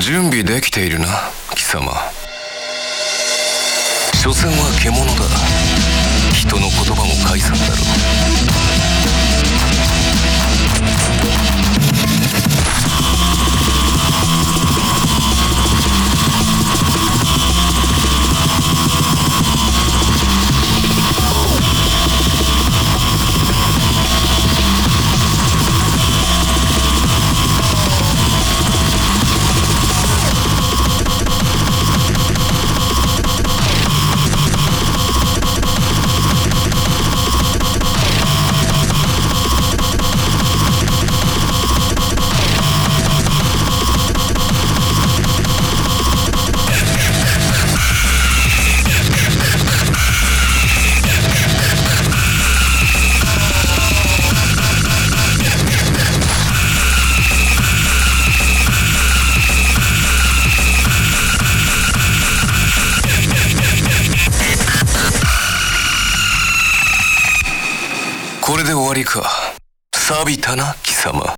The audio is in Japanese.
準備できているな貴様。所詮は獣だ。人のこれで終わりか。錆びたな貴様。